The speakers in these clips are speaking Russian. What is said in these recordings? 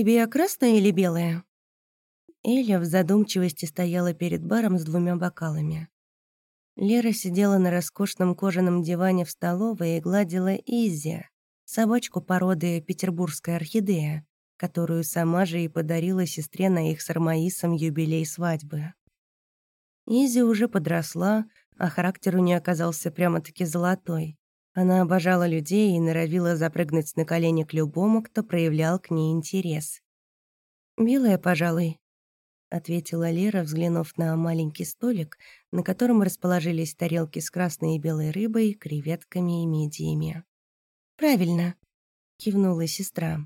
тебе красное или белое?» Эля в задумчивости стояла перед баром с двумя бокалами. Лера сидела на роскошном кожаном диване в столовой и гладила Изи, собачку породы петербургская орхидея, которую сама же и подарила сестре на их с Армаисом юбилей свадьбы. Изи уже подросла, а характер у нее оказался прямо-таки золотой. Она обожала людей и норовила запрыгнуть на колени к любому, кто проявлял к ней интерес. «Белая, пожалуй», — ответила Лера, взглянув на маленький столик, на котором расположились тарелки с красной и белой рыбой, креветками и мидиями. «Правильно», — кивнула сестра.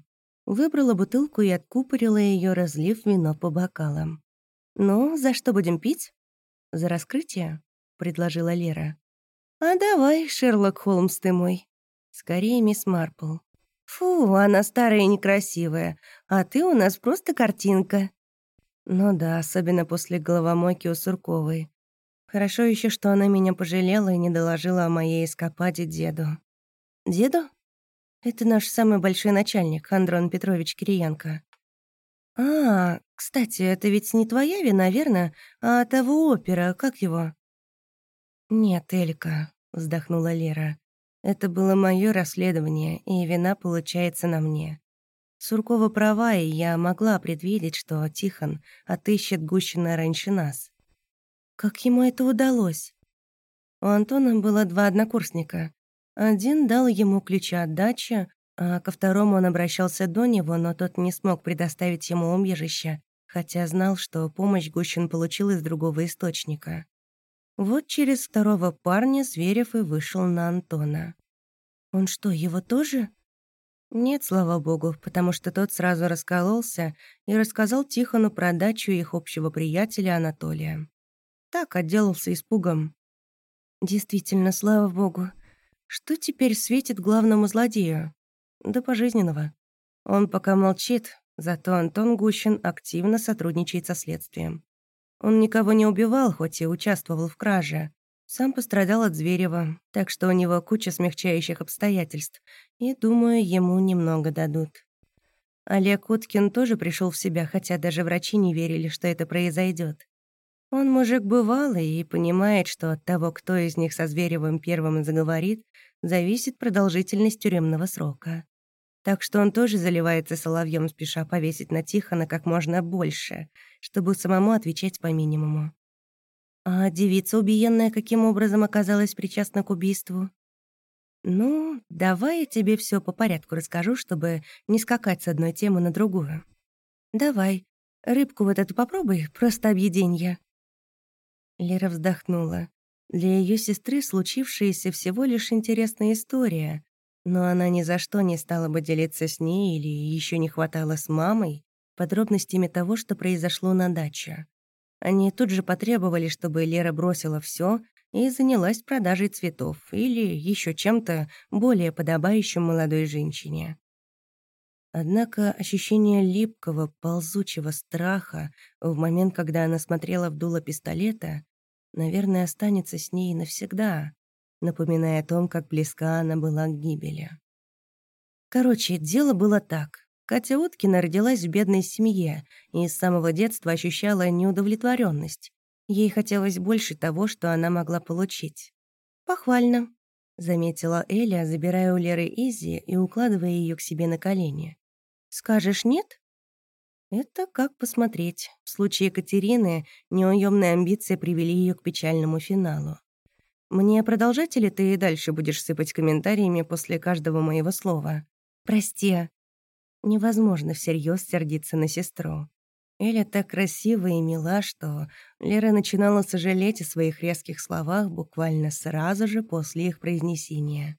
Выбрала бутылку и откупорила ее, разлив вино по бокалам. «Ну, за что будем пить?» «За раскрытие?» — предложила Лера. «А давай, Шерлок Холмс ты мой». «Скорее, мисс Марпл». «Фу, она старая и некрасивая, а ты у нас просто картинка», ну да, особенно после головомойки у Сурковой. Хорошо еще, что она меня пожалела и не доложила о моей эскападе деду. Деду? Это наш самый большой начальник, Андрон Петрович Кириенко. А, кстати, это ведь не твоя вина, верно? А того опера, как его? Нет, Элька, вздохнула Лера. Это было мое расследование, и вина получается на мне. Суркова права, и я могла предвидеть, что Тихон отыщет Гущина раньше нас. Как ему это удалось? У Антона было два однокурсника. Один дал ему ключи от дачи, а ко второму он обращался до него, но тот не смог предоставить ему убежище, хотя знал, что помощь Гущин получил из другого источника. Вот через второго парня Зверев и вышел на Антона. Он что, его тоже? Нет, слава богу, потому что тот сразу раскололся и рассказал Тихону про дачу их общего приятеля Анатолия. Так отделался испугом. Действительно, слава богу. Что теперь светит главному злодею? До пожизненного. Он пока молчит, зато Антон Гущин активно сотрудничает со следствием. Он никого не убивал, хоть и участвовал в краже, сам пострадал от Зверева, так что у него куча смягчающих обстоятельств, и, думаю, ему немного дадут. Олег Уткин тоже пришел в себя, хотя даже врачи не верили, что это произойдет. Он мужик бывалый и понимает, что от того, кто из них со Зверевым первым заговорит, зависит продолжительность тюремного срока. Так что он тоже заливается соловьем, спеша повесить на Тихона как можно больше, чтобы самому отвечать по минимуму. А девица убиенная каким образом оказалась причастна к убийству? Ну, давай я тебе все по порядку расскажу, чтобы не скакать с одной темы на другую. Давай. Рыбку вот эту попробуй, просто объеденье. Лера вздохнула. Для ее сестры случившаяся всего лишь интересная история, но она ни за что не стала бы делиться с ней или еще не хватало с мамой подробностями того, что произошло на даче. Они тут же потребовали, чтобы Лера бросила все и занялась продажей цветов или еще чем-то более подобающим молодой женщине. Однако ощущение липкого, ползучего страха в момент, когда она смотрела в дуло пистолета, наверное, останется с ней навсегда, напоминая о том, как близка она была к гибели. Короче, дело было так. Катя Уткина родилась в бедной семье и с самого детства ощущала неудовлетворенность. Ей хотелось больше того, что она могла получить. «Похвально», — заметила Эля, забирая у Леры Изи и укладывая ее к себе на колени. «Скажешь нет?» Это как посмотреть. В случае Екатерины неуемные амбиции привели ее к печальному финалу. Мне продолжать или ты и дальше будешь сыпать комментариями после каждого моего слова? Прости, Невозможно всерьез сердиться на сестру. Эля так красива и мила, что Лера начинала сожалеть о своих резких словах буквально сразу же после их произнесения.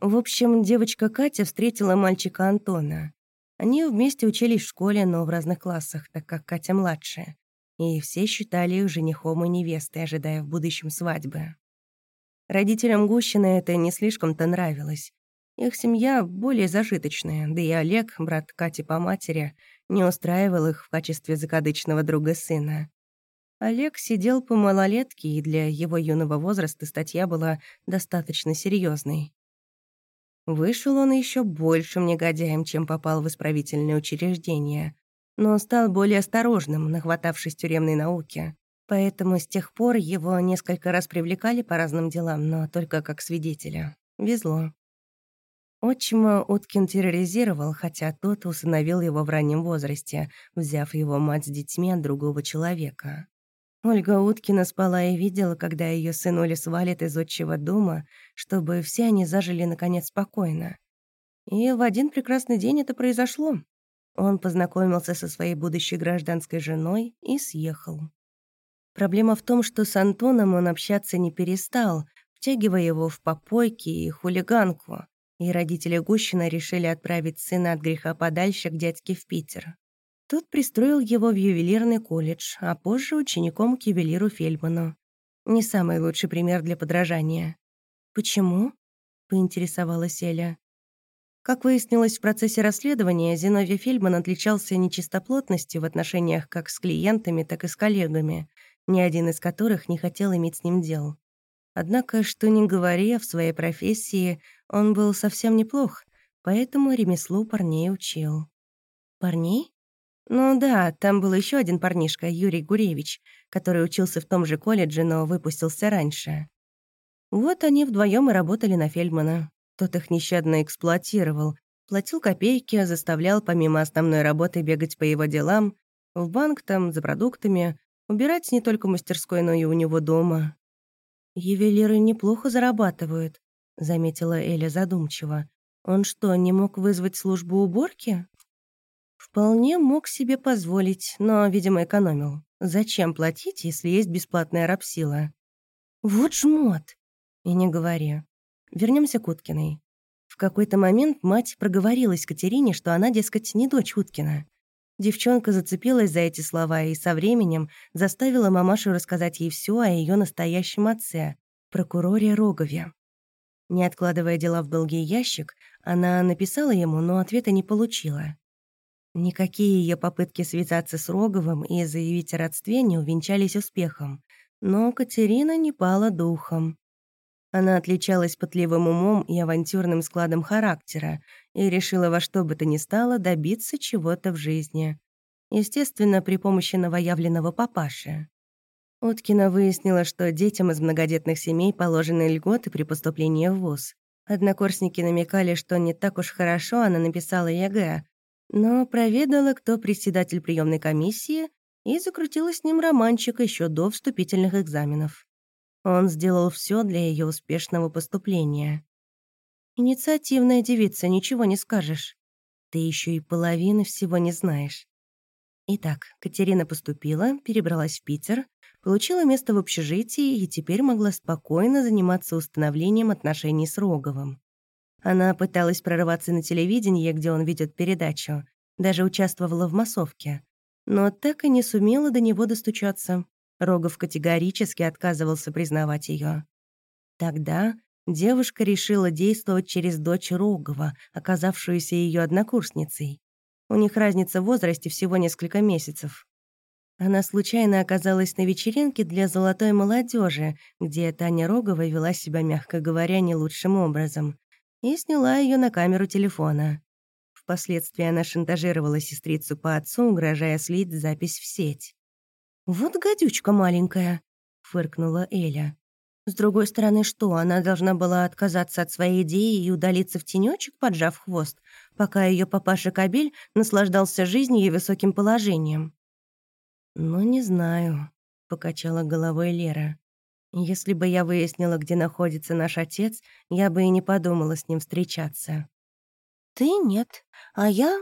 В общем, девочка Катя встретила мальчика Антона. Они вместе учились в школе, но в разных классах, так как Катя младшая. И все считали их женихом и невестой, ожидая в будущем свадьбы. Родителям Гущина это не слишком-то нравилось, их семья более зажиточная, да и Олег, брат Кати по матери, не устраивал их в качестве закадычного друга сына. Олег сидел по малолетке, и для его юного возраста статья была достаточно серьезной. Вышел он еще большим негодяем, чем попал в исправительное учреждение, но стал более осторожным, нахватавшись тюремной науки. Поэтому с тех пор его несколько раз привлекали по разным делам, но только как свидетеля. Везло. Отчима Уткин терроризировал, хотя тот усыновил его в раннем возрасте, взяв его мать с детьми от другого человека. Ольга Уткина спала и видела, когда ее сын Оля свалит из отчего дома, чтобы все они зажили, наконец, спокойно. И в один прекрасный день это произошло. Он познакомился со своей будущей гражданской женой и съехал. Проблема в том, что с Антоном он общаться не перестал, втягивая его в попойки и хулиганку, и родители Гущина решили отправить сына от греха подальше к дядьке в Питер. Тот пристроил его в ювелирный колледж, а позже учеником к ювелиру Фельдману. Не самый лучший пример для подражания. «Почему?» — поинтересовалась Эля. Как выяснилось в процессе расследования, Зиновий Фельдман отличался нечистоплотностью в отношениях как с клиентами, так и с коллегами, ни один из которых не хотел иметь с ним дел. Однако, что ни говори, в своей профессии он был совсем неплох, поэтому ремеслу парней учил. «Парней?» Ну да, там был еще один парнишка, Юрий Гуревич, который учился в том же колледже, но выпустился раньше. Вот они вдвоем и работали на Фельдмана. Тот их нещадно эксплуатировал, платил копейки, заставлял помимо основной работы бегать по его делам, в банк там, за продуктами, убирать не только в мастерской, но и у него дома. «Ювелиры неплохо зарабатывают», — заметила Эля задумчиво. «Он что, не мог вызвать службу уборки?» Вполне мог себе позволить, но, видимо, экономил. Зачем платить, если есть бесплатная рабсила? Вот жмот! И не говори. Вернемся к Уткиной. В какой-то момент мать проговорилась Катерине, что она, дескать, не дочь Уткина. Девчонка зацепилась за эти слова и со временем заставила мамашу рассказать ей все о ее настоящем отце, прокуроре Рогове. Не откладывая дела в долгий ящик, она написала ему, но ответа не получила. Никакие ее попытки связаться с Роговым и заявить о родстве не увенчались успехом, но Катерина не пала духом. Она отличалась пытливым умом и авантюрным складом характера и решила во что бы то ни стало добиться чего-то в жизни. Естественно, при помощи новоявленного папаши. Уткина выяснила, что детям из многодетных семей положены льготы при поступлении в ВУЗ. Однокурсники намекали, что не так уж хорошо она написала ЕГЭ, но проведала, кто председатель приемной комиссии, и закрутила с ним романчик еще до вступительных экзаменов. Он сделал все для ее успешного поступления. Инициативная девица, ничего не скажешь. Ты еще и половины всего не знаешь. Итак, Катерина поступила, перебралась в Питер, получила место в общежитии и теперь могла спокойно заниматься установлением отношений с Роговым. Она пыталась прорываться на телевидение, где он ведет передачу, даже участвовала в массовке, но так и не сумела до него достучаться. Рогов категорически отказывался признавать ее. Тогда девушка решила действовать через дочь Рогова, оказавшуюся ее однокурсницей. У них разница в возрасте всего несколько месяцев. Она случайно оказалась на вечеринке для золотой молодежи, где Таня Рогова вела себя, мягко говоря, не лучшим образом и сняла ее на камеру телефона. Впоследствии она шантажировала сестрицу по отцу, угрожая слить запись в сеть. «Вот гадючка маленькая», — фыркнула Эля. «С другой стороны, что, она должна была отказаться от своей идеи и удалиться в тенечек, поджав хвост, пока ее папаша Кабель наслаждался жизнью и высоким положением?» «Ну, не знаю», — покачала головой Лера. Если бы я выяснила, где находится наш отец, я бы и не подумала с ним встречаться. Ты нет, а я...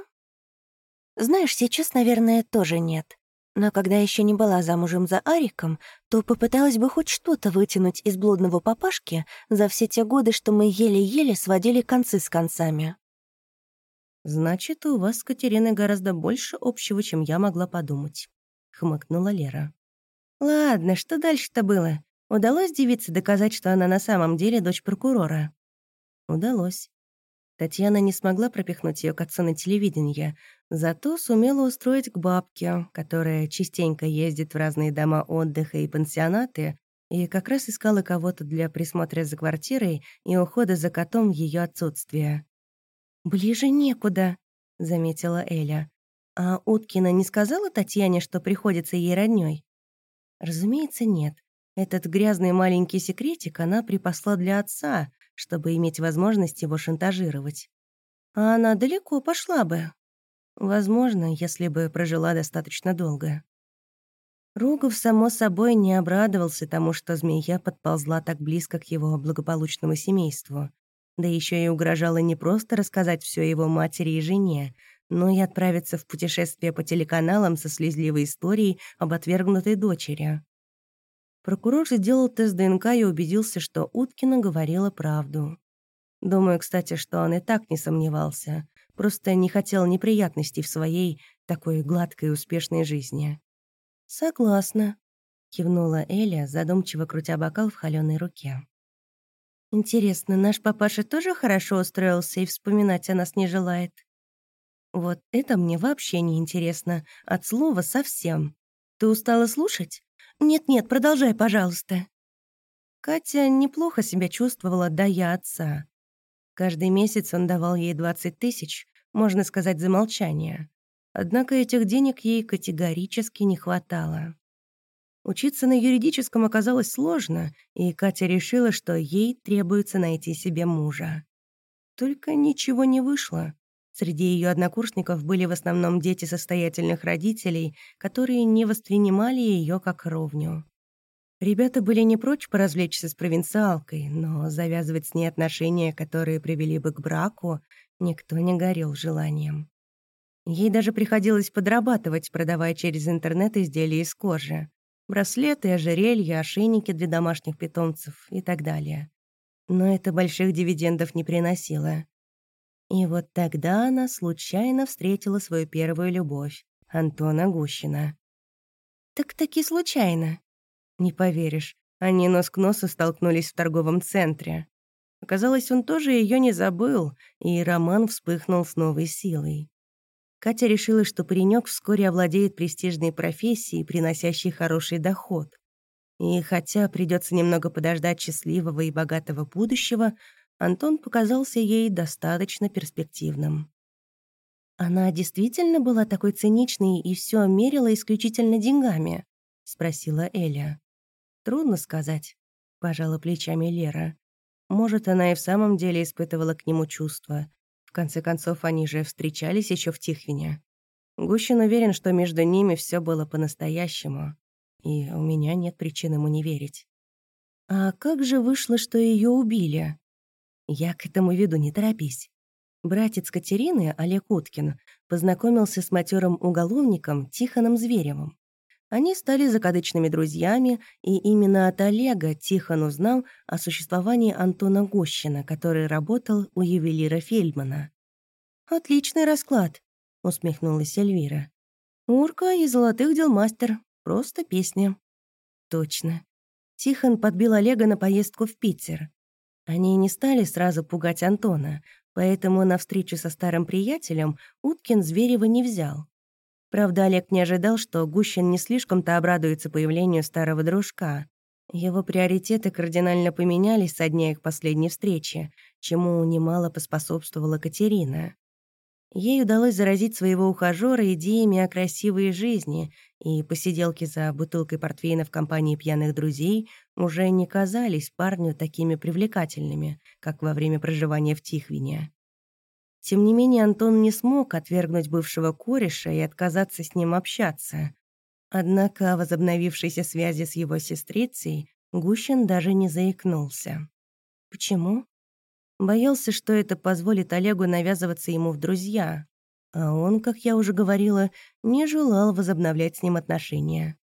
Знаешь, сейчас, наверное, тоже нет. Но когда еще не была замужем за Ариком, то попыталась бы хоть что-то вытянуть из блудного папашки за все те годы, что мы еле-еле сводили концы с концами. «Значит, у вас с Катериной гораздо больше общего, чем я могла подумать», — хмыкнула Лера. «Ладно, что дальше-то было? Удалось девице доказать, что она на самом деле дочь прокурора? Удалось. Татьяна не смогла пропихнуть ее к отцу на телевидение, зато сумела устроить к бабке, которая частенько ездит в разные дома отдыха и пансионаты, и как раз искала кого-то для присмотра за квартирой и ухода за котом в ее отсутствие. «Ближе некуда», — заметила Эля. «А Уткина не сказала Татьяне, что приходится ей роднёй?» Разумеется, нет. Этот грязный маленький секретик она припасла для отца, чтобы иметь возможность его шантажировать. А она далеко пошла бы. Возможно, если бы прожила достаточно долго. Ругов, само собой, не обрадовался тому, что змея подползла так близко к его благополучному семейству. Да еще и угрожала не просто рассказать все его матери и жене, но и отправиться в путешествие по телеканалам со слезливой историей об отвергнутой дочери. Прокурор сделал тест ДНК и убедился, что Уткина говорила правду. Думаю, кстати, что он и так не сомневался, просто не хотел неприятностей в своей такой гладкой и успешной жизни. «Согласна», — кивнула Эля, задумчиво крутя бокал в холёной руке. «Интересно, наш папаша тоже хорошо устроился и вспоминать о нас не желает?» «Вот это мне вообще не интересно, от слова совсем. Ты устала слушать? Нет-нет, продолжай, пожалуйста». Катя неплохо себя чувствовала, да я отца. Каждый месяц он давал ей 20 тысяч, можно сказать, за молчание. Однако этих денег ей категорически не хватало. Учиться на юридическом оказалось сложно, и Катя решила, что ей требуется найти себе мужа. Только ничего не вышло. Среди ее однокурсников были в основном дети состоятельных родителей, которые не воспринимали ее как ровню. Ребята были не прочь поразвлечься с провинциалкой, но завязывать с ней отношения, которые привели бы к браку, никто не горел желанием. Ей даже приходилось подрабатывать, продавая через интернет изделия из кожи. Браслеты, ожерелья, ошейники для домашних питомцев и так далее. Но это больших дивидендов не приносило. И вот тогда она случайно встретила свою первую любовь, Антона Гущина. «Так-таки случайно?» «Не поверишь, они нос к носу столкнулись в торговом центре. Оказалось, он тоже ее не забыл, и роман вспыхнул с новой силой. Катя решила, что паренек вскоре овладеет престижной профессией, приносящей хороший доход. И хотя придется немного подождать счастливого и богатого будущего, Антон показался ей достаточно перспективным. «Она действительно была такой циничной и все мерила исключительно деньгами?» — спросила Эля. «Трудно сказать», — пожала плечами Лера. «Может, она и в самом деле испытывала к нему чувства, конце концов, они же встречались еще в Тихвине. Гущин уверен, что между ними все было по-настоящему, и у меня нет причин ему не верить. А как же вышло, что ее убили? Я к этому веду, не торопись. Братец Катерины, Олег Уткин, познакомился с матерым уголовником Тихоном Зверевым. Они стали закадычными друзьями, и именно от Олега Тихон узнал о существовании Антона Гущина, который работал у ювелира Фельдмана. «Отличный расклад», — усмехнулась Эльвира. «Урка и золотых дел мастер. Просто песня». «Точно». Тихон подбил Олега на поездку в Питер. Они не стали сразу пугать Антона, поэтому на встречу со старым приятелем Уткин Зверева не взял. Правда, Олег не ожидал, что Гущин не слишком-то обрадуется появлению старого дружка. Его приоритеты кардинально поменялись со дня их последней встречи, чему немало поспособствовала Катерина. Ей удалось заразить своего ухажёра идеями о красивой жизни, и посиделки за бутылкой портвейна в компании пьяных друзей уже не казались парню такими привлекательными, как во время проживания в Тихвине. Тем не менее, Антон не смог отвергнуть бывшего кореша и отказаться с ним общаться. Однако о возобновившейся связи с его сестрицей Гущин даже не заикнулся. Почему? Боялся, что это позволит Олегу навязываться ему в друзья, а он, как я уже говорила, не желал возобновлять с ним отношения.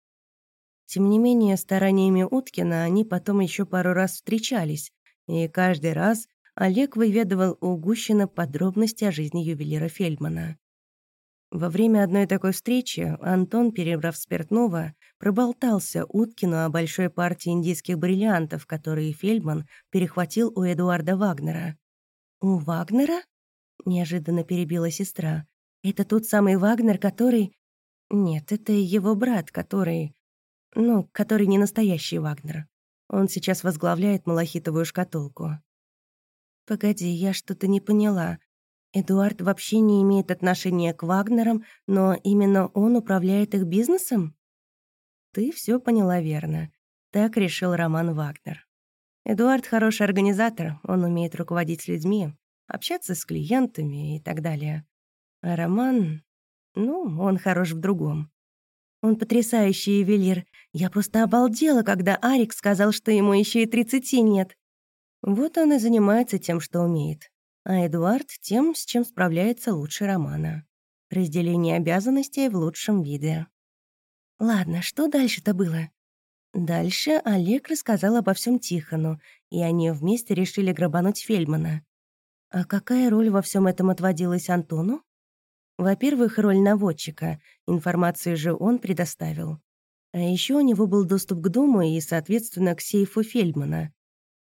Тем не менее, стараниями Уткина они потом еще пару раз встречались, и каждый раз Олег выведывал у Гущина подробности о жизни ювелира Фельдмана. Во время одной такой встречи Антон, перебрав спиртного, проболтался Уткину о большой партии индийских бриллиантов, которые Фельдман перехватил у Эдуарда Вагнера. «У Вагнера?» — неожиданно перебила сестра. «Это тот самый Вагнер, который...» «Нет, это его брат, который... Ну, который не настоящий Вагнер. Он сейчас возглавляет малахитовую шкатулку. Погоди, я что-то не поняла. Эдуард вообще не имеет отношения к Вагнерам, но именно он управляет их бизнесом? Ты все поняла верно. Так решил Роман Вагнер. Эдуард хороший организатор, он умеет руководить людьми, общаться с клиентами и так далее. А Роман, ну, он хорош в другом. Он потрясающий ювелир. Я просто обалдела, когда Арик сказал, что ему еще и тридцати нет. Вот он и занимается тем, что умеет. А Эдуард — тем, с чем справляется лучше Романа. Разделение обязанностей в лучшем виде. Ладно, что дальше-то было? Дальше Олег рассказал обо всем Тихону, и они вместе решили грабануть Фельдмана. А какая роль во всем этом отводилась Антону? Во-первых, роль наводчика, информацию же он предоставил. А еще у него был доступ к дому и, соответственно, к сейфу Фельдмана.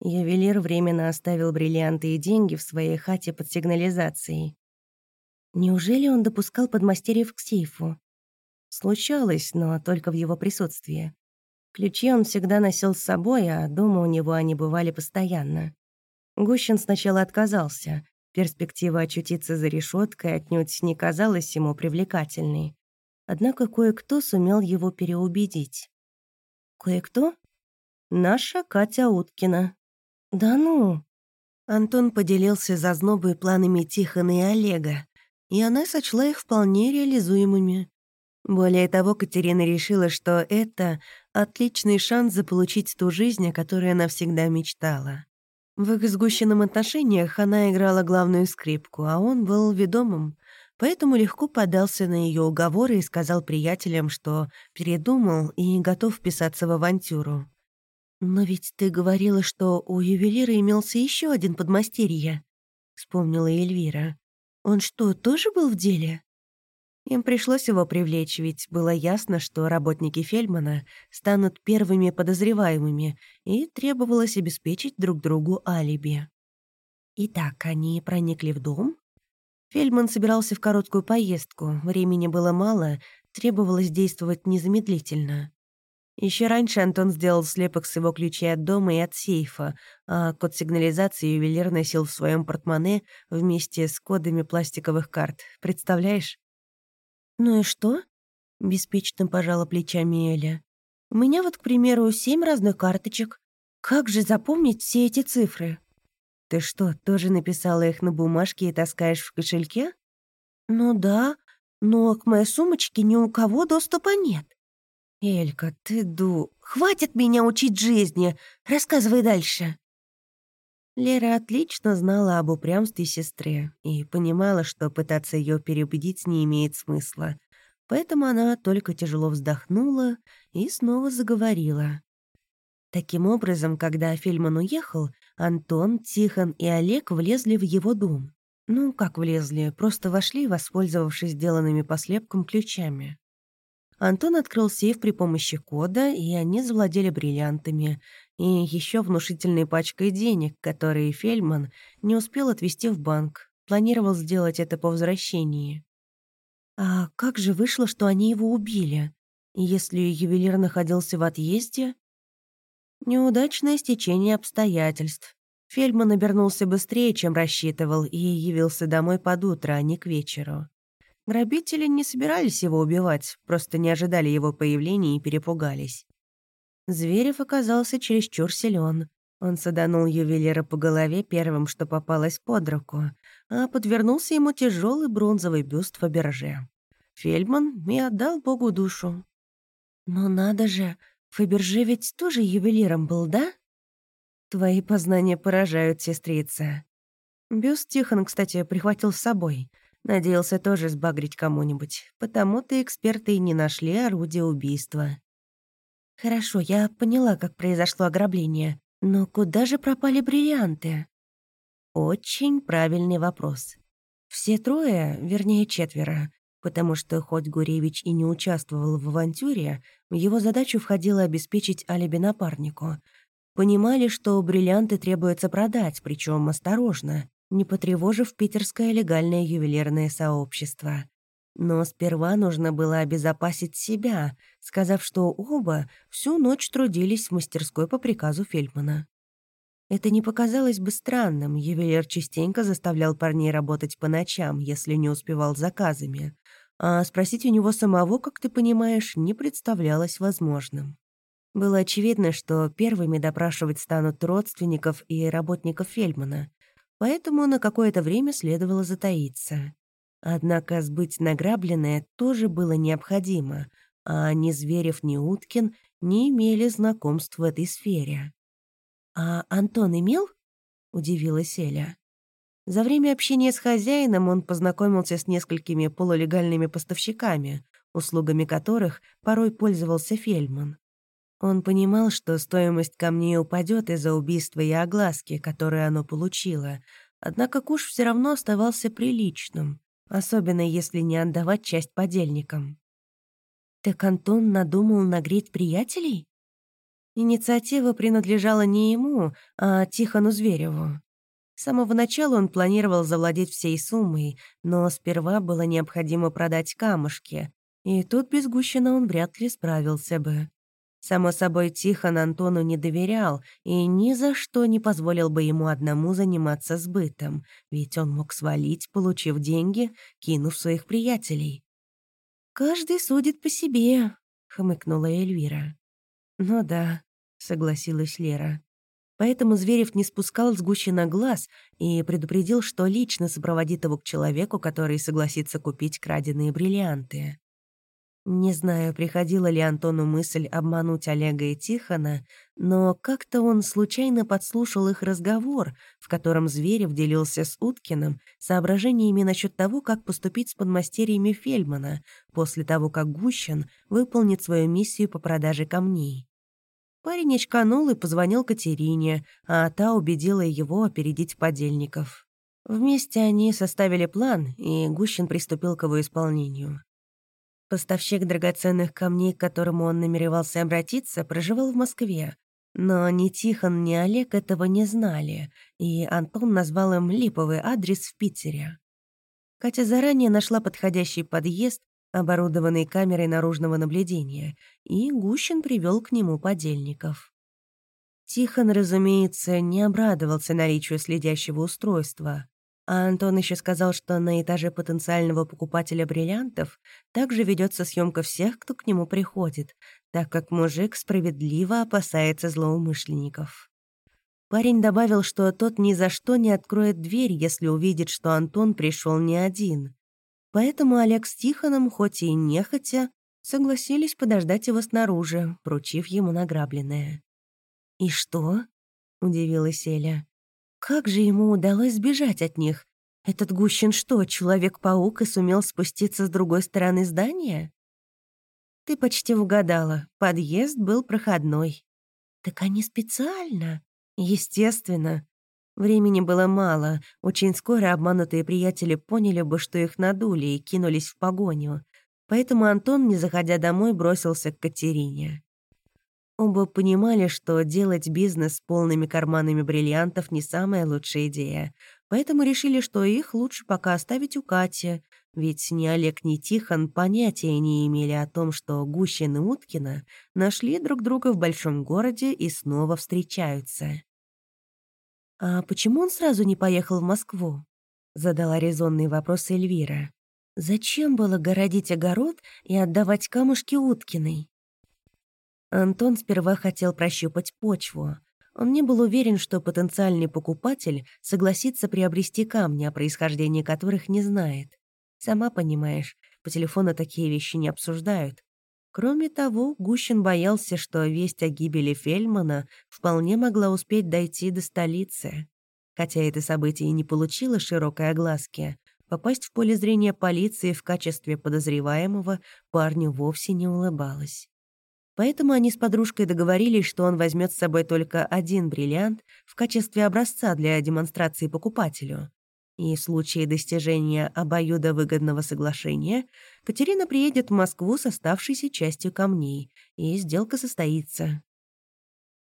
Ювелир временно оставил бриллианты и деньги в своей хате под сигнализацией. Неужели он допускал подмастерьев к сейфу? Случалось, но только в его присутствии. Ключи он всегда носил с собой, а дома у него они бывали постоянно. Гущин сначала отказался, Перспектива очутиться за решеткой отнюдь не казалась ему привлекательной. Однако кое-кто сумел его переубедить. «Кое-кто?» «Наша Катя Уткина». «Да ну!» Антон поделился зазнобой планами Тихона и Олега, и она сочла их вполне реализуемыми. Более того, Катерина решила, что это отличный шанс заполучить ту жизнь, о которой она всегда мечтала. В их сгущенном отношениях она играла главную скрипку, а он был ведомым, поэтому легко подался на ее уговоры и сказал приятелям, что передумал и готов вписаться в авантюру. «Но ведь ты говорила, что у ювелира имелся еще один подмастерье», — вспомнила Эльвира. «Он что, тоже был в деле?» Им пришлось его привлечь, ведь было ясно, что работники Фельмана станут первыми подозреваемыми, и требовалось обеспечить друг другу алиби. Итак, они проникли в дом. Фельман собирался в короткую поездку, времени было мало, требовалось действовать незамедлительно. Еще раньше Антон сделал слепок с его ключей от дома и от сейфа, а код сигнализации ювелир носил в своем портмоне вместе с кодами пластиковых карт. Представляешь? «Ну и что?» — беспечно пожала плечами Эля. «У меня вот, к примеру, семь разных карточек. Как же запомнить все эти цифры?» «Ты что, тоже написала их на бумажке и таскаешь в кошельке?» «Ну да, но к моей сумочке ни у кого доступа нет». «Элька, ты ду... Хватит меня учить жизни! Рассказывай дальше!» Лера отлично знала об упрямстве сестры и понимала, что пытаться ее переубедить не имеет смысла. Поэтому она только тяжело вздохнула и снова заговорила. Таким образом, когда Фельман уехал, Антон, Тихон и Олег влезли в его дом. Ну, как влезли, просто вошли, воспользовавшись сделанными по слепкам ключами. Антон открыл сейф при помощи кода, и они завладели бриллиантами, и еще внушительной пачкой денег, которые Фельдман не успел отвезти в банк, планировал сделать это по возвращении. А как же вышло, что они его убили? Если ювелир находился в отъезде? Неудачное стечение обстоятельств. Фельдман обернулся быстрее, чем рассчитывал, и явился домой под утро, а не к вечеру. Грабители не собирались его убивать, просто не ожидали его появления и перепугались. Зверев оказался чересчур силен. Он саданул ювелира по голове первым, что попалось под руку, а подвернулся ему тяжелый бронзовый бюст Фаберже. Фельдман и отдал Богу душу. «Но надо же, Фаберже ведь тоже ювелиром был, да?» «Твои познания поражают, сестрица». Бюст Тихон, кстати, прихватил с собой. Надеялся тоже сбагрить кому-нибудь, потому-то эксперты и не нашли орудие убийства. Хорошо, я поняла, как произошло ограбление. Но куда же пропали бриллианты? Очень правильный вопрос. Все трое, вернее четверо, потому что хоть Гуревич и не участвовал в авантюре, в его задачу входило обеспечить алиби напарнику. Понимали, что бриллианты требуется продать, причем осторожно, не потревожив питерское легальное ювелирное сообщество. Но сперва нужно было обезопасить себя, сказав, что оба всю ночь трудились в мастерской по приказу Фельдмана. Это не показалось бы странным, ювелир частенько заставлял парней работать по ночам, если не успевал заказами, а спросить у него самого, как ты понимаешь, не представлялось возможным. Было очевидно, что первыми допрашивать станут родственников и работников Фельдмана, поэтому на какое-то время следовало затаиться. Однако сбыть награбленное тоже было необходимо, а ни Зверев, ни Уткин не имели знакомств в этой сфере. «А Антон имел?» — удивилась Эля. За время общения с хозяином он познакомился с несколькими полулегальными поставщиками, услугами которых порой пользовался Фельдман. Он понимал, что стоимость камней упадет из-за убийства и огласки, которые оно получило, однако куш все равно оставался приличным особенно если не отдавать часть подельникам. Так Антон надумал нагреть приятелей? Инициатива принадлежала не ему, а Тихону Звереву. С самого начала он планировал завладеть всей суммой, но сперва было необходимо продать камушки, и тут без Гущина он вряд ли справился бы. Само собой, Тихон Антону не доверял и ни за что не позволил бы ему одному заниматься сбытом, ведь он мог свалить, получив деньги, кинув своих приятелей. «Каждый судит по себе», — хмыкнула Эльвира. «Ну да», — согласилась Лера. Поэтому Зверев не спускал с Гущина глаз и предупредил, что лично сопроводит его к человеку, который согласится купить краденые бриллианты. Не знаю, приходила ли Антону мысль обмануть Олега и Тихона, но как-то он случайно подслушал их разговор, в котором Зверев делился с Уткиным соображениями насчет того, как поступить с подмастерьями Фельмана после того, как Гущин выполнит свою миссию по продаже камней. Парень очканул и позвонил Катерине, а та убедила его опередить подельников. Вместе они составили план, и Гущин приступил к его исполнению. Поставщик драгоценных камней, к которому он намеревался обратиться, проживал в Москве. Но ни Тихон, ни Олег этого не знали, и Антон назвал им липовый адрес в Питере. Катя заранее нашла подходящий подъезд, оборудованный камерой наружного наблюдения, и Гущин привел к нему подельников. Тихон, разумеется, не обрадовался наличию следящего устройства. А Антон еще сказал, что на этаже потенциального покупателя бриллиантов также ведется съемка всех, кто к нему приходит, так как мужик справедливо опасается злоумышленников. Парень добавил, что тот ни за что не откроет дверь, если увидит, что Антон пришел не один. Поэтому Олег с Тихоном, хоть и нехотя, согласились подождать его снаружи, вручив ему награбленное. «И что?» — удивилась Эля. Как же ему удалось сбежать от них? Этот Гущин что, Человек-паук и сумел спуститься с другой стороны здания? Ты почти угадала. Подъезд был проходной. Так они специально? Естественно. Времени было мало. Очень скоро обманутые приятели поняли бы, что их надули и кинулись в погоню. Поэтому Антон, не заходя домой, бросился к Катерине. Оба понимали, что делать бизнес с полными карманами бриллиантов не самая лучшая идея, поэтому решили, что их лучше пока оставить у Кати, ведь ни Олег, ни Тихон понятия не имели о том, что Гущин и Уткина нашли друг друга в большом городе и снова встречаются. «А почему он сразу не поехал в Москву?» — задала резонный вопрос Эльвира. «Зачем было городить огород и отдавать камушки Уткиной?» Антон сперва хотел прощупать почву. Он не был уверен, что потенциальный покупатель согласится приобрести камни, о происхождении которых не знает. Сама понимаешь, по телефону такие вещи не обсуждают. Кроме того, Гущин боялся, что весть о гибели Фельмана вполне могла успеть дойти до столицы. Хотя это событие не получило широкой огласки, попасть в поле зрения полиции в качестве подозреваемого парню вовсе не улыбалось. Поэтому они с подружкой договорились, что он возьмет с собой только один бриллиант в качестве образца для демонстрации покупателю. И в случае достижения обоюдовыгодного соглашения Катерина приедет в Москву с оставшейся частью камней, и сделка состоится.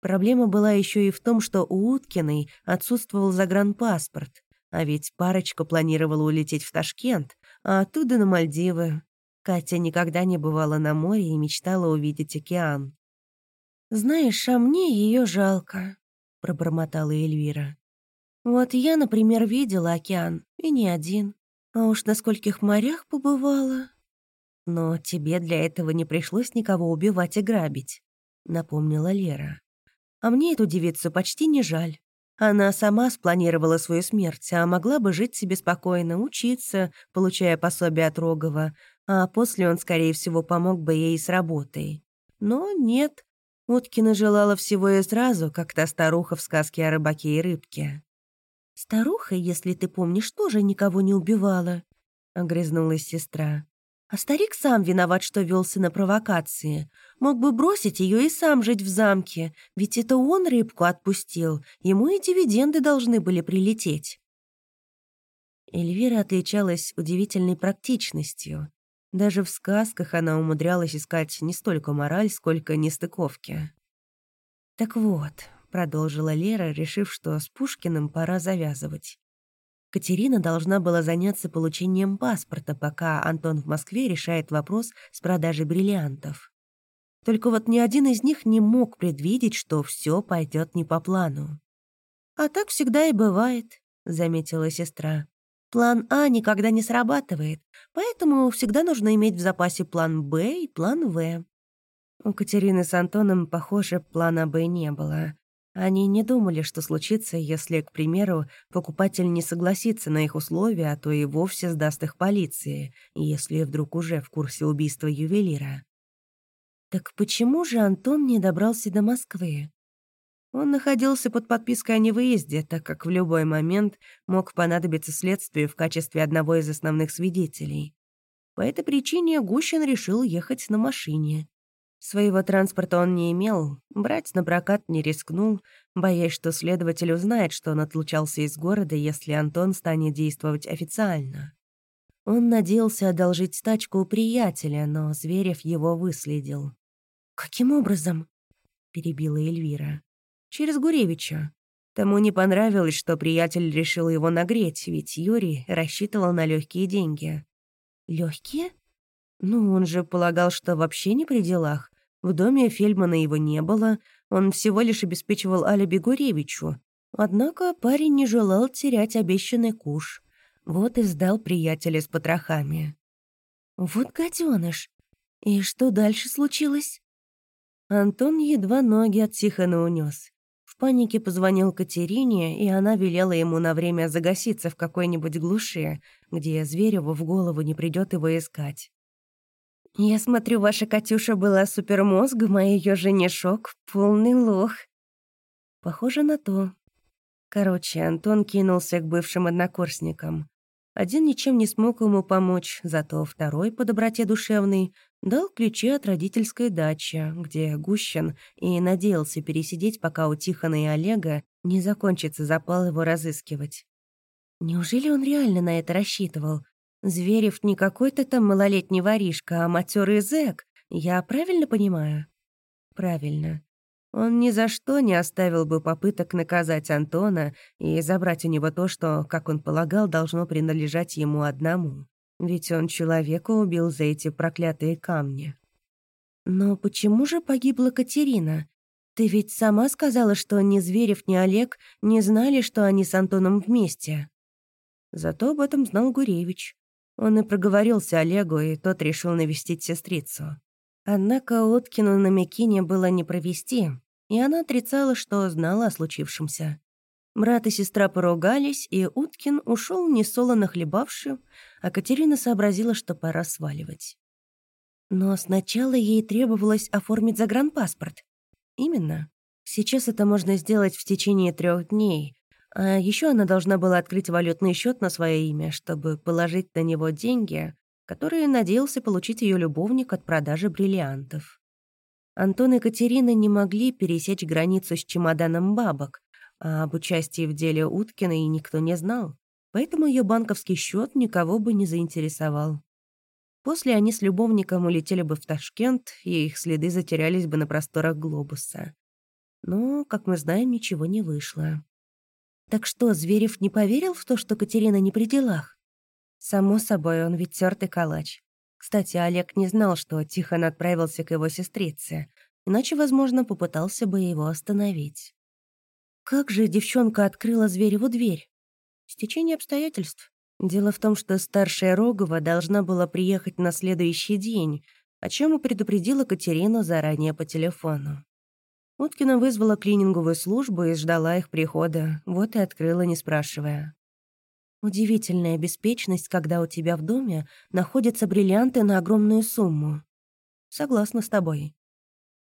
Проблема была еще и в том, что у Уткиной отсутствовал загранпаспорт, а ведь парочка планировала улететь в Ташкент, а оттуда на Мальдивы. Катя никогда не бывала на море и мечтала увидеть океан. «Знаешь, а мне ее жалко», — пробормотала Эльвира. «Вот я, например, видела океан, и не один. А уж на скольких морях побывала». «Но тебе для этого не пришлось никого убивать и грабить», — напомнила Лера. «А мне эту девицу почти не жаль. Она сама спланировала свою смерть, а могла бы жить себе спокойно, учиться, получая пособие от Рогова, а после он, скорее всего, помог бы ей с работой. Но нет, Уткина желала всего и сразу, как та старуха в сказке о рыбаке и рыбке. «Старуха, если ты помнишь, тоже никого не убивала», — огрызнулась сестра. «А старик сам виноват, что велся на провокации. Мог бы бросить ее и сам жить в замке, ведь это он рыбку отпустил, ему и дивиденды должны были прилететь». Эльвира отличалась удивительной практичностью. Даже в сказках она умудрялась искать не столько мораль, сколько нестыковки. «Так вот», — продолжила Лера, решив, что с Пушкиным пора завязывать. Катерина должна была заняться получением паспорта, пока Антон в Москве решает вопрос с продажей бриллиантов. Только вот ни один из них не мог предвидеть, что все пойдет не по плану. «А так всегда и бывает», — заметила сестра. План А никогда не срабатывает, поэтому всегда нужно иметь в запасе план Б и план В. У Катерины с Антоном, похоже, плана Б не было. Они не думали, что случится, если, к примеру, покупатель не согласится на их условия, а то и вовсе сдаст их полиции, если вдруг уже в курсе убийства ювелира. Так почему же Антон не добрался до Москвы? Он находился под подпиской о невыезде, так как в любой момент мог понадобиться следствию в качестве одного из основных свидетелей. По этой причине Гущин решил ехать на машине. Своего транспорта он не имел, брать на прокат не рискнул, боясь, что следователь узнает, что он отлучался из города, если Антон станет действовать официально. Он надеялся одолжить тачку у приятеля, но Зверев его выследил. «Каким образом?» — перебила Эльвира через Гуревича. Тому не понравилось, что приятель решил его нагреть, ведь Юрий рассчитывал на легкие деньги. Легкие? Ну, он же полагал, что вообще не при делах. В доме Фельдмана его не было, он всего лишь обеспечивал алиби Гуревичу. Однако парень не желал терять обещанный куш. Вот и сдал приятеля с потрохами. Вот гаденыш. И что дальше случилось? Антон едва ноги от Тихона унес. В панике позвонил Катерине, и она велела ему на время загаситься в какой-нибудь глуши, где Звереву в голову не придет его искать. «Я смотрю, ваша Катюша была супермозгом, а ее женишок — полный лох». Похоже на то. Короче, Антон кинулся к бывшим однокурсникам. Один ничем не смог ему помочь, зато второй, по доброте душевной, дал ключи от родительской дачи, где Гущин и надеялся пересидеть, пока у Тихона и Олега не закончится запал его разыскивать. Неужели он реально на это рассчитывал? Зверев не какой-то там малолетний воришка, а матерый зэк, я правильно понимаю? Правильно. Он ни за что не оставил бы попыток наказать Антона и забрать у него то, что, как он полагал, должно принадлежать ему одному. Ведь он человека убил за эти проклятые камни. Но почему же погибла Катерина? Ты ведь сама сказала, что ни Зверев, ни Олег не знали, что они с Антоном вместе. Зато об этом знал Гуревич. Он и проговорился Олегу, и тот решил навестить сестрицу. Однако Уткину на Микине было не провести, и она отрицала, что знала о случившемся. Брат и сестра поругались, и Уткин ушел несолоно хлебавшим, а Катерина сообразила, что пора сваливать. Но сначала ей требовалось оформить загранпаспорт. Именно. Сейчас это можно сделать в течение трех дней, а еще она должна была открыть валютный счет на свое имя, чтобы положить на него деньги, которые надеялся получить ее любовник от продажи бриллиантов. Антон и Катерина не могли пересечь границу с чемоданом бабок, а об участии в деле Уткиной никто не знал, поэтому ее банковский счет никого бы не заинтересовал. После они с любовником улетели бы в Ташкент, и их следы затерялись бы на просторах глобуса. Но, как мы знаем, ничего не вышло. Так что, Зверев не поверил в то, что Катерина не при делах? Само собой, он ведь тёртый калач. Кстати, Олег не знал, что Тихон отправился к его сестрице, иначе, возможно, попытался бы его остановить. Как же девчонка открыла Звереву дверь? Стечение обстоятельств. Дело в том, что старшая Рогова должна была приехать на следующий день, о чем и предупредила Катерину заранее по телефону. Уткина вызвала клининговую службу и ждала их прихода, вот и открыла, не спрашивая. Удивительная беспечность, когда у тебя в доме находятся бриллианты на огромную сумму. Согласна с тобой.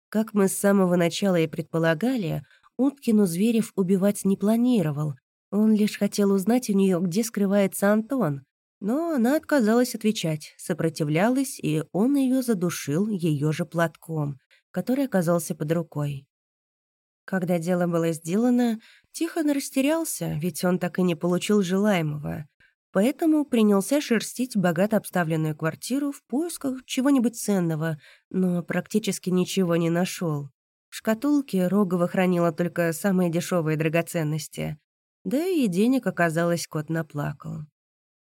Как мы с самого начала и предполагали, Уткину Зверев убивать не планировал. Он лишь хотел узнать у нее, где скрывается Антон. Но она отказалась отвечать, сопротивлялась, и он ее задушил ее же платком, который оказался под рукой. Когда дело было сделано, Тихон растерялся, ведь он так и не получил желаемого. Поэтому принялся шерстить богато обставленную квартиру в поисках чего-нибудь ценного, но практически ничего не нашел. В шкатулке Рогова хранила только самые дешевые драгоценности. Да и денег оказалось кот наплакал.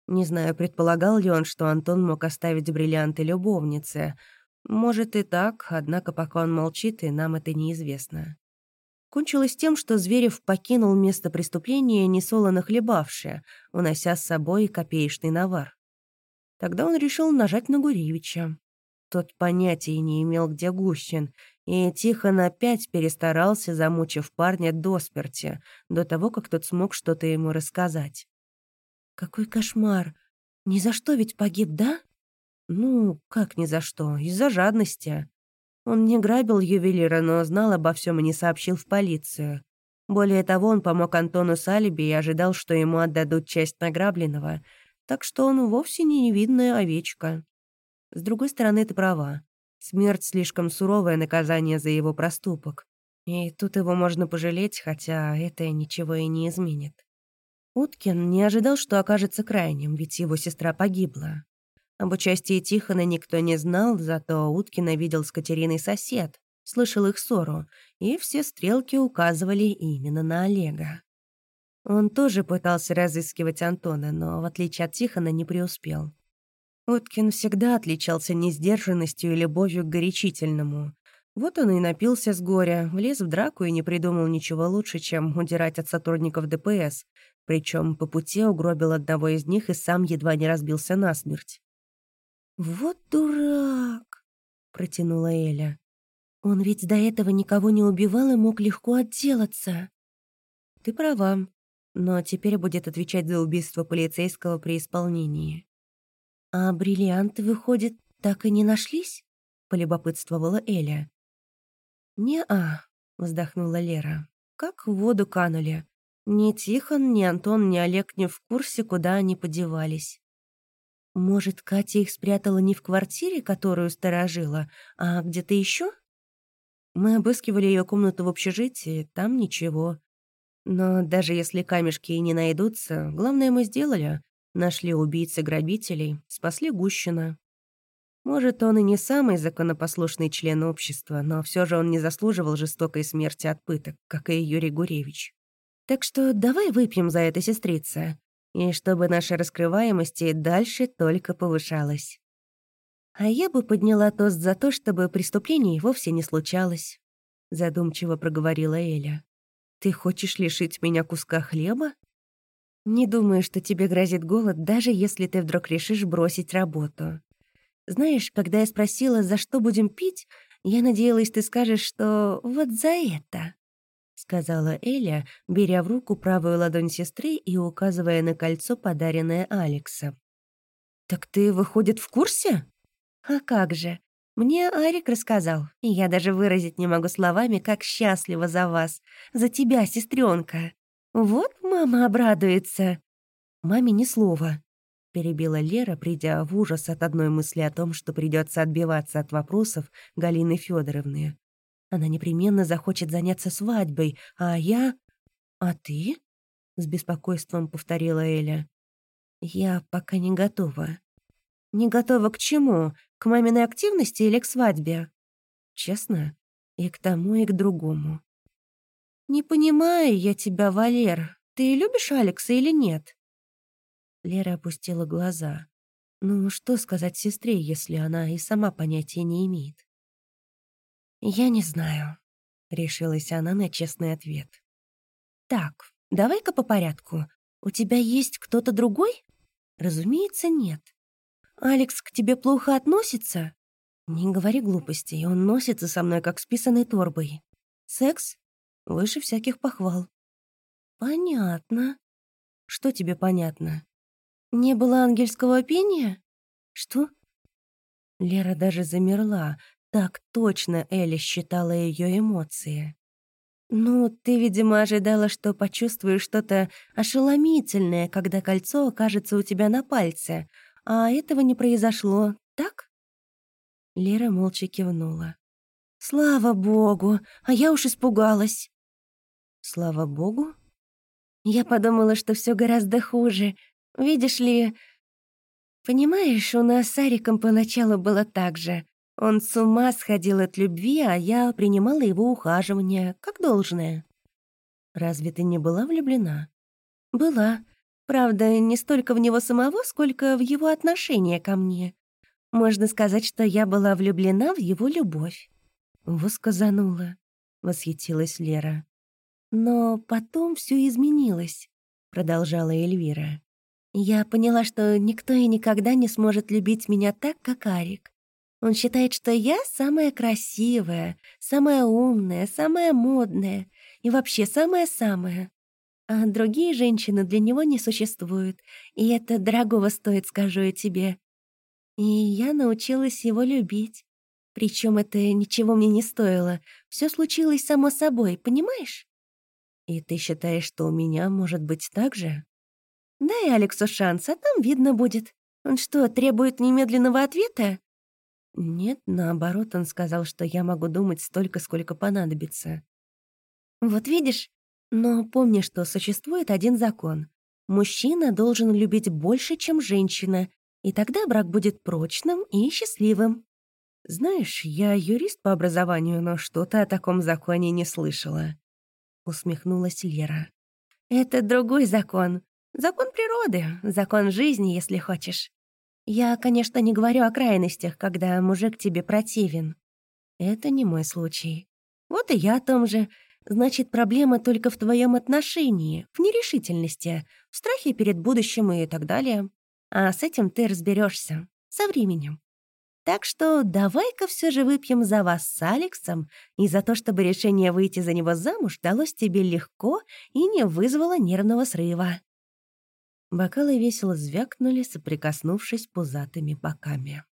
Не знаю, предполагал ли он, что Антон мог оставить бриллианты любовнице. Может и так, однако пока он молчит, и нам это неизвестно кончилось тем, что Зверев покинул место преступления, несолоно хлебавшее, унося с собой копеечный навар. Тогда он решил нажать на Гуревича. Тот понятия не имел, где Гущин, и Тихон опять перестарался, замучив парня до смерти, до того, как тот смог что-то ему рассказать. «Какой кошмар! Ни за что ведь погиб, да?» «Ну, как ни за что? Из-за жадности. Он не грабил ювелира, но знал обо всем и не сообщил в полицию. Более того, он помог Антону с алиби и ожидал, что ему отдадут часть награбленного, так что он вовсе не невидная овечка. С другой стороны, ты права. Смерть — слишком суровое наказание за его проступок. И тут его можно пожалеть, хотя это ничего и не изменит. Уткин не ожидал, что окажется крайним, ведь его сестра погибла. Об участии Тихона никто не знал, зато Уткина видел с Катериной сосед, слышал их ссору, и все стрелки указывали именно на Олега. Он тоже пытался разыскивать Антона, но, в отличие от Тихона, не преуспел. Уткин всегда отличался несдержанностью и любовью к горячительному. Вот он и напился с горя, влез в драку и не придумал ничего лучше, чем удирать от сотрудников ДПС, причем по пути угробил одного из них и сам едва не разбился насмерть. «Вот дурак!» — протянула Эля. «Он ведь до этого никого не убивал и мог легко отделаться». «Ты права, но теперь будет отвечать за убийство полицейского при исполнении». «А бриллианты, выходит, так и не нашлись?» — полюбопытствовала Эля. «Не-а», — вздохнула Лера. «Как в воду канули. Ни Тихон, ни Антон, ни Олег не в курсе, куда они подевались». Может, Катя их спрятала не в квартире, которую сторожила, а где-то еще? Мы обыскивали ее комнату в общежитии, там ничего. Но даже если камешки и не найдутся, главное мы сделали. Нашли убийцы грабителей, спасли Гущина. Может, он и не самый законопослушный член общества, но все же он не заслуживал жестокой смерти от пыток, как и Юрий Гуревич. Так что давай выпьем за это, сестрица и чтобы наша раскрываемость и дальше только повышалась. А я бы подняла тост за то, чтобы преступлений вовсе не случалось, задумчиво проговорила Эля. Ты хочешь лишить меня куска хлеба? Не думаю, что тебе грозит голод, даже если ты вдруг решишь бросить работу. Знаешь, когда я спросила, за что будем пить, я надеялась, ты скажешь, что вот за это сказала Эля, беря в руку правую ладонь сестры и указывая на кольцо, подаренное Алекса. «Так ты, выходит, в курсе?» «А как же? Мне Арик рассказал, и я даже выразить не могу словами, как счастлива за вас, за тебя, сестренка. Вот мама обрадуется». «Маме ни слова», — перебила Лера, придя в ужас от одной мысли о том, что придется отбиваться от вопросов Галины Федоровны. Она непременно захочет заняться свадьбой, а я... А ты? С беспокойством повторила Эля. Я пока не готова. Не готова к чему? К маминой активности или к свадьбе? Честно, и к тому, и к другому. Не понимаю я тебя, Валер. Ты любишь Алекса или нет? Лера опустила глаза. Ну, что сказать сестре, если она и сама понятия не имеет? «Я не знаю», — решилась она на честный ответ. «Так, давай-ка по порядку. У тебя есть кто-то другой?» «Разумеется, нет. Алекс к тебе плохо относится?» «Не говори глупостей, он носится со мной, как с писаной торбой. Секс? Выше всяких похвал». «Понятно». «Что тебе понятно?» «Не было ангельского пения?» «Что?» Лера даже замерла. Так точно Элли считала ее эмоции. «Ну, ты, видимо, ожидала, что почувствуешь что-то ошеломительное, когда кольцо окажется у тебя на пальце, а этого не произошло, так?» Лера молча кивнула. «Слава богу, а я уж испугалась». «Слава богу?» Я подумала, что все гораздо хуже. Видишь ли... Понимаешь, у нас с Ариком поначалу было так же. Он с ума сходил от любви, а я принимала его ухаживание, как должное. Разве ты не была влюблена? Была. Правда, не столько в него самого, сколько в его отношение ко мне. Можно сказать, что я была влюблена в его любовь. Восказанула, восхитилась Лера. Но потом все изменилось, продолжала Эльвира. Я поняла, что никто и никогда не сможет любить меня так, как Арик. Он считает, что я самая красивая, самая умная, самая модная и вообще самая-самая. А другие женщины для него не существуют, и это дорогого стоит, скажу я тебе. И я научилась его любить. Причем это ничего мне не стоило. Все случилось само собой, понимаешь? И ты считаешь, что у меня может быть так же? Дай Алексу шанс, а там видно будет. Он что, требует немедленного ответа? Нет, наоборот, он сказал, что я могу думать столько, сколько понадобится. Вот видишь? Но помни, что существует один закон. Мужчина должен любить больше, чем женщина, и тогда брак будет прочным и счастливым. Знаешь, я юрист по образованию, но что-то о таком законе не слышала усмехнулась Лера. «Это другой закон. Закон природы, закон жизни, если хочешь. Я, конечно, не говорю о крайностях, когда мужик тебе противен. Это не мой случай. Вот и я о том же. Значит, проблема только в твоем отношении, в нерешительности, в страхе перед будущим и так далее. А с этим ты разберешься со временем. Так что давай-ка все же выпьем за вас с Алексом и за то, чтобы решение выйти за него замуж далось тебе легко и не вызвало нервного срыва». Бокалы весело звякнули, соприкоснувшись пузатыми боками.